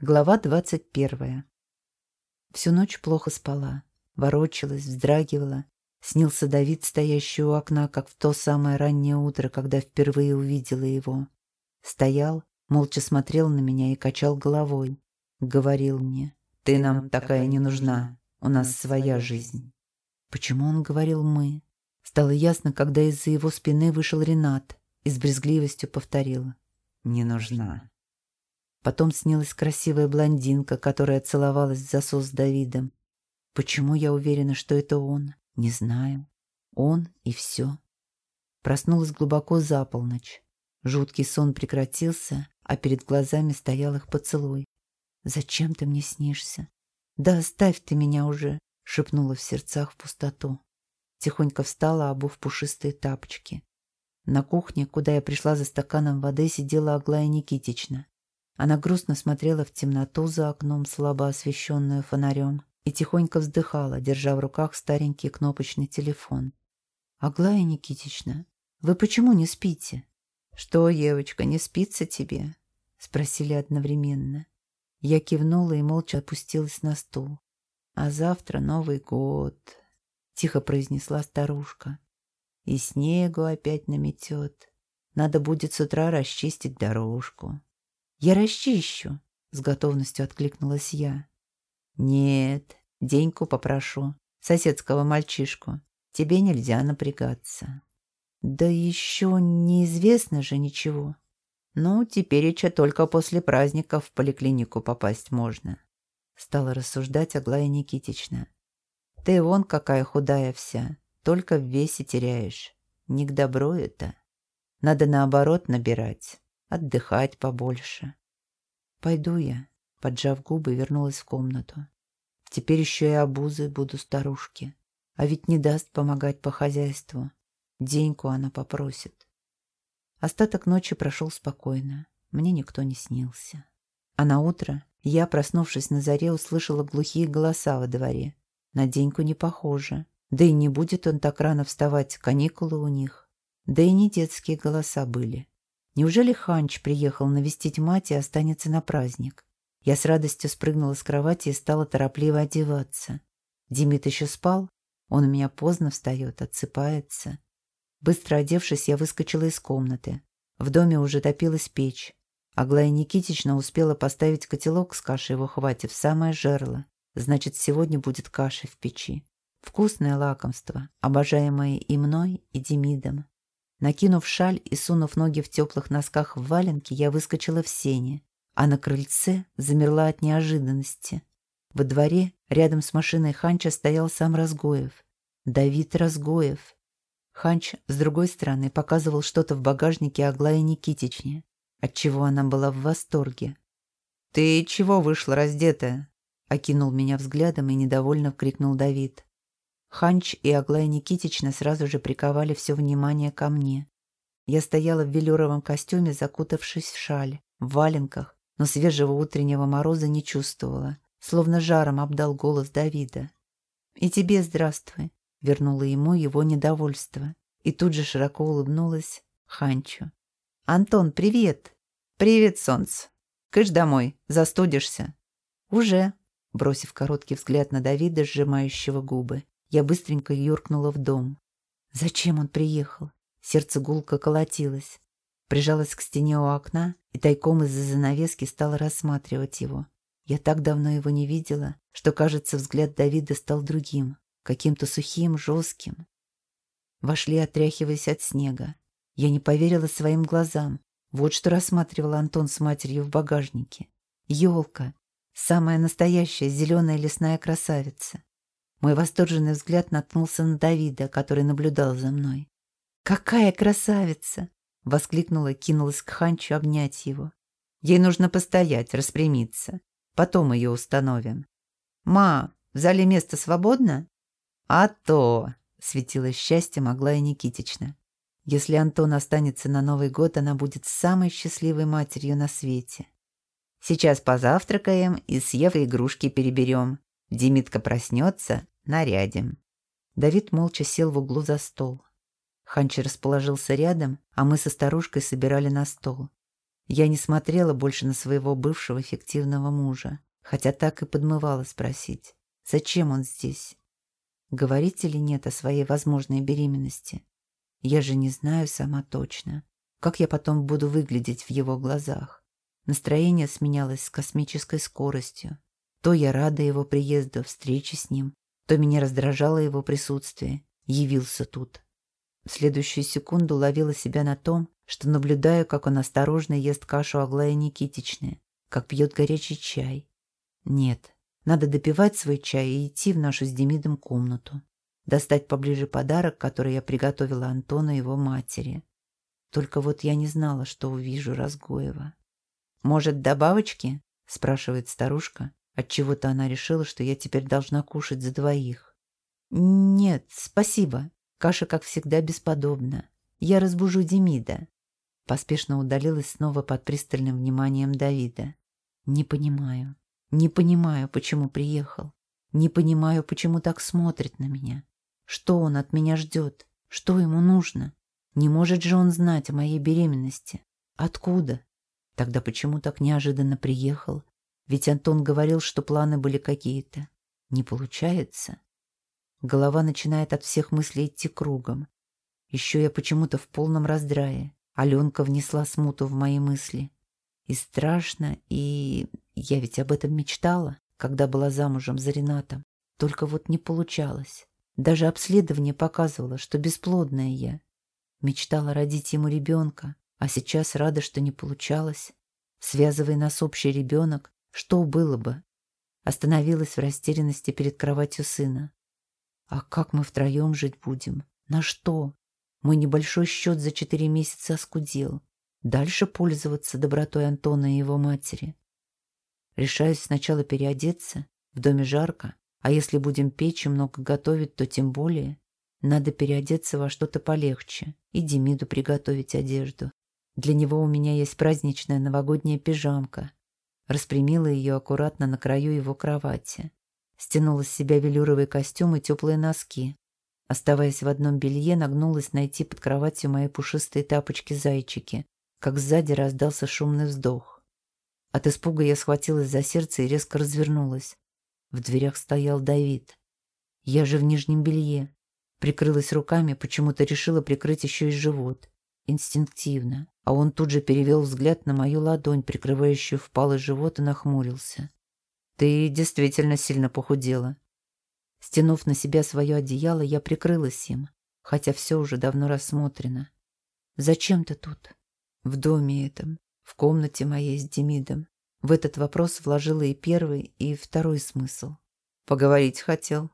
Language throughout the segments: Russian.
Глава двадцать первая. Всю ночь плохо спала, ворочалась, вздрагивала. Снился Давид, стоящий у окна, как в то самое раннее утро, когда впервые увидела его. Стоял, молча смотрел на меня и качал головой. Говорил мне, «Ты нам такая не нужна, у нас своя жизнь». Почему он говорил «мы»? Стало ясно, когда из-за его спины вышел Ренат и с брезгливостью повторил «Не нужна». Потом снилась красивая блондинка, которая целовалась в засос с Давидом. Почему я уверена, что это он? Не знаю. Он и все. Проснулась глубоко за полночь. Жуткий сон прекратился, а перед глазами стоял их поцелуй. «Зачем ты мне снишься?» «Да оставь ты меня уже!» — шепнула в сердцах в пустоту. Тихонько встала, обув пушистые тапочки. На кухне, куда я пришла за стаканом воды, сидела Аглая Никитична. Она грустно смотрела в темноту за окном, слабо освещенную фонарем, и тихонько вздыхала, держа в руках старенький кнопочный телефон. «Аглая Никитична, вы почему не спите?» «Что, девочка, не спится тебе?» — спросили одновременно. Я кивнула и молча опустилась на стул. «А завтра Новый год», — тихо произнесла старушка. «И снегу опять наметет. Надо будет с утра расчистить дорожку. «Я расчищу», — с готовностью откликнулась я. «Нет, деньку попрошу, соседского мальчишку. Тебе нельзя напрягаться». «Да еще неизвестно же ничего». «Ну, теперь еще только после праздников в поликлинику попасть можно», — стала рассуждать Аглая Никитична. «Ты вон какая худая вся, только в весе теряешь. Не к добру это. Надо наоборот набирать отдыхать побольше. Пойду я, поджав губы, вернулась в комнату. Теперь еще и обузы буду старушке. А ведь не даст помогать по хозяйству. Деньку она попросит. Остаток ночи прошел спокойно. Мне никто не снился. А на утро я, проснувшись на заре, услышала глухие голоса во дворе. На Деньку не похоже. Да и не будет он так рано вставать, каникулы у них. Да и не детские голоса были. Неужели Ханч приехал навестить мать и останется на праздник? Я с радостью спрыгнула с кровати и стала торопливо одеваться. Димит еще спал. Он у меня поздно встает, отсыпается. Быстро одевшись, я выскочила из комнаты. В доме уже топилась печь. Аглая Никитична успела поставить котелок с кашей в ухвате в самое жерло. Значит, сегодня будет каша в печи. Вкусное лакомство, обожаемое и мной, и Демидом. Накинув шаль и сунув ноги в теплых носках в валенки, я выскочила в сене, а на крыльце замерла от неожиданности. Во дворе, рядом с машиной Ханча, стоял сам Разгоев. Давид Разгоев. Ханч, с другой стороны, показывал что-то в багажнике Аглае Никитичне, отчего она была в восторге. «Ты чего вышла раздетая?» — окинул меня взглядом и недовольно крикнул Давид. Ханч и Аглая Никитична сразу же приковали все внимание ко мне. Я стояла в велюровом костюме, закутавшись в шаль, в валенках, но свежего утреннего мороза не чувствовала, словно жаром обдал голос Давида. «И тебе здравствуй», — вернула ему его недовольство. И тут же широко улыбнулась Ханчу. «Антон, привет!» «Привет, солнце! Кыш домой, застудишься!» «Уже», — бросив короткий взгляд на Давида, сжимающего губы. Я быстренько юркнула в дом. Зачем он приехал? Сердце гулко колотилось. Прижалась к стене у окна и тайком из-за занавески стала рассматривать его. Я так давно его не видела, что, кажется, взгляд Давида стал другим, каким-то сухим, жестким. Вошли, отряхиваясь от снега. Я не поверила своим глазам. Вот что рассматривал Антон с матерью в багажнике. Елка. Самая настоящая зеленая лесная красавица. Мой восторженный взгляд наткнулся на Давида, который наблюдал за мной. «Какая красавица!» — воскликнула и кинулась к Ханчу обнять его. «Ей нужно постоять, распрямиться. Потом ее установим». «Ма, в зале место свободно?» «А то!» — светилось счастьем Аглая Никитична. «Если Антон останется на Новый год, она будет самой счастливой матерью на свете. Сейчас позавтракаем и съев игрушки переберем. Димитка проснется, нарядим». Давид молча сел в углу за стол. Ханчи расположился рядом, а мы со старушкой собирали на стол. Я не смотрела больше на своего бывшего фиктивного мужа, хотя так и подмывала спросить, зачем он здесь? Говорить или нет о своей возможной беременности? Я же не знаю сама точно, как я потом буду выглядеть в его глазах. Настроение сменялось с космической скоростью. То я рада его приезду, встрече с ним, то меня раздражало его присутствие. Явился тут. В следующую секунду ловила себя на том, что наблюдаю, как он осторожно ест кашу Аглая Никитичны, как пьет горячий чай. Нет, надо допивать свой чай и идти в нашу с Демидом комнату. Достать поближе подарок, который я приготовила Антону и его матери. Только вот я не знала, что увижу Разгоева. «Может, добавочки?» — спрашивает старушка. Отчего-то она решила, что я теперь должна кушать за двоих. «Нет, спасибо. Каша, как всегда, бесподобна. Я разбужу Демида». Поспешно удалилась снова под пристальным вниманием Давида. «Не понимаю. Не понимаю, почему приехал. Не понимаю, почему так смотрит на меня. Что он от меня ждет? Что ему нужно? Не может же он знать о моей беременности. Откуда? Тогда почему так неожиданно приехал? Ведь Антон говорил, что планы были какие-то. Не получается. Голова начинает от всех мыслей идти кругом. Еще я почему-то в полном раздрае. Аленка внесла смуту в мои мысли. И страшно, и... Я ведь об этом мечтала, когда была замужем за Ренатом. Только вот не получалось. Даже обследование показывало, что бесплодная я. Мечтала родить ему ребенка, а сейчас рада, что не получалось. Связывая нас общий ребенок, что было бы? Остановилась в растерянности перед кроватью сына. А как мы втроем жить будем? На что? Мой небольшой счет за четыре месяца оскудел. Дальше пользоваться добротой Антона и его матери. Решаюсь сначала переодеться. В доме жарко. А если будем печь и много готовить, то тем более. Надо переодеться во что-то полегче. И Демиду приготовить одежду. Для него у меня есть праздничная новогодняя пижамка. Распрямила ее аккуратно на краю его кровати. Стянула с себя велюровый костюм и теплые носки. Оставаясь в одном белье, нагнулась найти под кроватью мои пушистые тапочки-зайчики, как сзади раздался шумный вздох. От испуга я схватилась за сердце и резко развернулась. В дверях стоял Давид. Я же в нижнем белье. Прикрылась руками, почему-то решила прикрыть еще и живот. Инстинктивно. А он тут же перевел взгляд на мою ладонь, прикрывающую впалый живот, и нахмурился. «Ты действительно сильно похудела». Стянув на себя свое одеяло, я прикрылась им, хотя все уже давно рассмотрено. «Зачем ты тут?» «В доме этом, в комнате моей с Демидом». В этот вопрос вложила и первый, и второй смысл. «Поговорить хотел».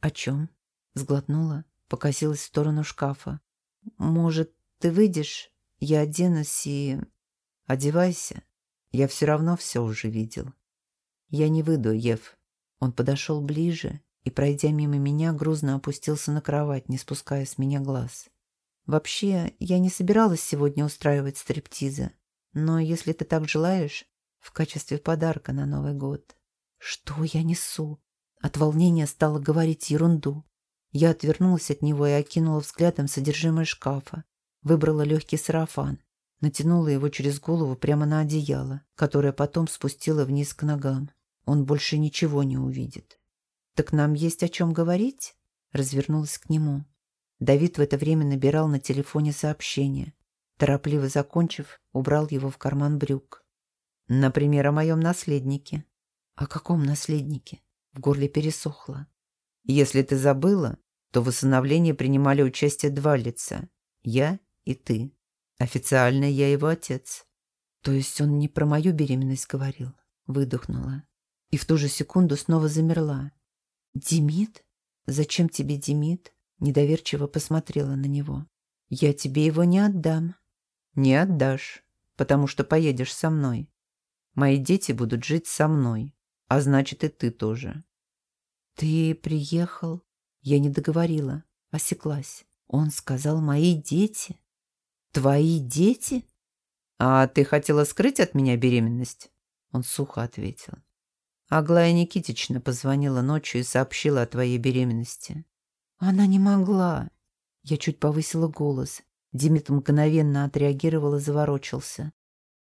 «О чем?» Сглотнула, покосилась в сторону шкафа. «Может, ты выйдешь? Я оденусь и...» «Одевайся. Я все равно все уже видел». «Я не выйду, Ев». Он подошел ближе и, пройдя мимо меня, грузно опустился на кровать, не спуская с меня глаз. «Вообще, я не собиралась сегодня устраивать стриптиза, но если ты так желаешь, в качестве подарка на Новый год». «Что я несу?» От волнения стала говорить ерунду. Я отвернулась от него и окинула взглядом содержимое шкафа. Выбрала легкий сарафан, натянула его через голову прямо на одеяло, которое потом спустила вниз к ногам. Он больше ничего не увидит. «Так нам есть о чем говорить?» Развернулась к нему. Давид в это время набирал на телефоне сообщение. Торопливо закончив, убрал его в карман брюк. «Например, о моем наследнике». «О каком наследнике?» В горле пересохло. «Если ты забыла, то в усыновлении принимали участие два лица – я и ты. Официально я его отец. То есть он не про мою беременность говорил? Выдохнула. И в ту же секунду снова замерла. «Демид? Зачем тебе Демид?» Недоверчиво посмотрела на него. «Я тебе его не отдам». «Не отдашь, потому что поедешь со мной. Мои дети будут жить со мной, а значит и ты тоже». «Ты приехал?» Я не договорила, осеклась. Он сказал «мои дети». «Твои дети?» «А ты хотела скрыть от меня беременность?» Он сухо ответил. Аглая Никитична позвонила ночью и сообщила о твоей беременности. Она не могла. Я чуть повысила голос. Димит мгновенно отреагировал и заворочился.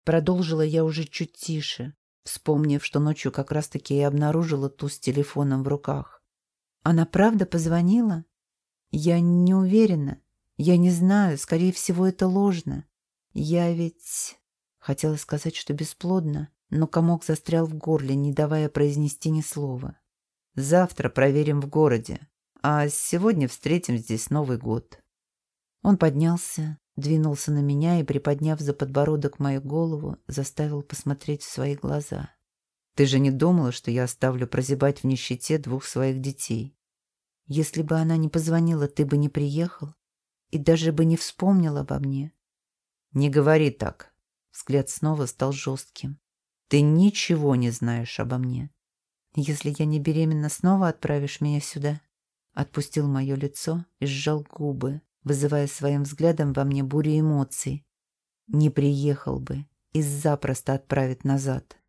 Продолжила я уже чуть тише, вспомнив, что ночью как раз-таки и обнаружила ту с телефоном в руках. Она правда позвонила? Я не уверена. Я не знаю, скорее всего, это ложно. Я ведь... Хотела сказать, что бесплодно, но комок застрял в горле, не давая произнести ни слова. Завтра проверим в городе, а сегодня встретим здесь Новый год. Он поднялся, двинулся на меня и, приподняв за подбородок мою голову, заставил посмотреть в свои глаза. «Ты же не думала, что я оставлю прозябать в нищете двух своих детей? Если бы она не позвонила, ты бы не приехал и даже бы не вспомнил обо мне». «Не говори так». Взгляд снова стал жестким. «Ты ничего не знаешь обо мне. Если я не беременна, снова отправишь меня сюда?» Отпустил мое лицо и сжал губы, вызывая своим взглядом во мне бурю эмоций. Не приехал бы и запросто отправит назад.